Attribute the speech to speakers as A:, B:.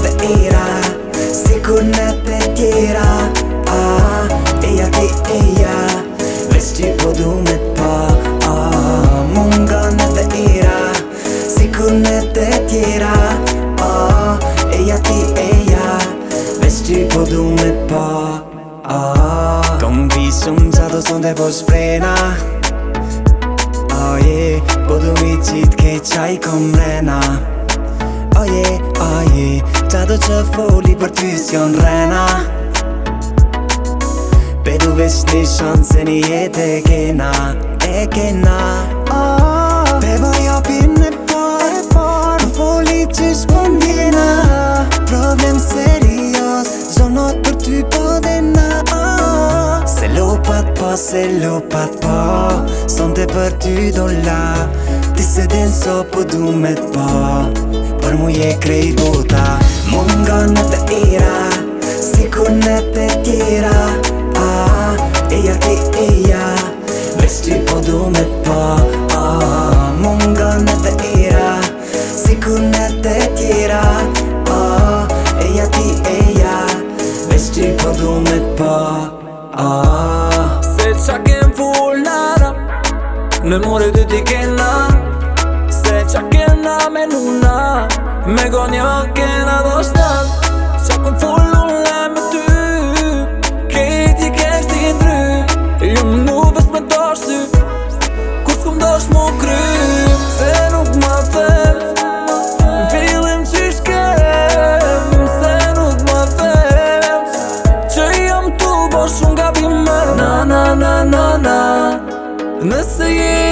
A: neve era Se con neve tira ah, Eia te eia Vesti podumet pa ah, Munga neve era Se con tira ah, Eia te eia Vesti podumet pa ah, Kom visum zato sonde vos sprena Oh ah, yeah, podu mi che c'hai con kom rena që foli për ty s'jon rena pe du vesh një shanë se një jet e kena e kena ooo pe bë japin e par në foli po serios zonat për ty po se lo pat po, se lopat po son te për ty do la ti se denso për po du me t'po për mu je krei bota Munga në të ira Si ku në të tjera A, eja ti eja Vres po du me pa A, munga në të ira Si ku në të tjera eja ti eja vesti ty po du me pa A, se qa kem full nara Me more të ti ke qa kena me nuna Me gonja kena do stan Sa kun fullule me ty Kejt i ndry Jo më nu vës me dosh ty Kus kum do mu kry Se nuk ma fe Vilim që Se nuk ma fe Që jam tu bosh unë gabim Na na na na na Nëse jem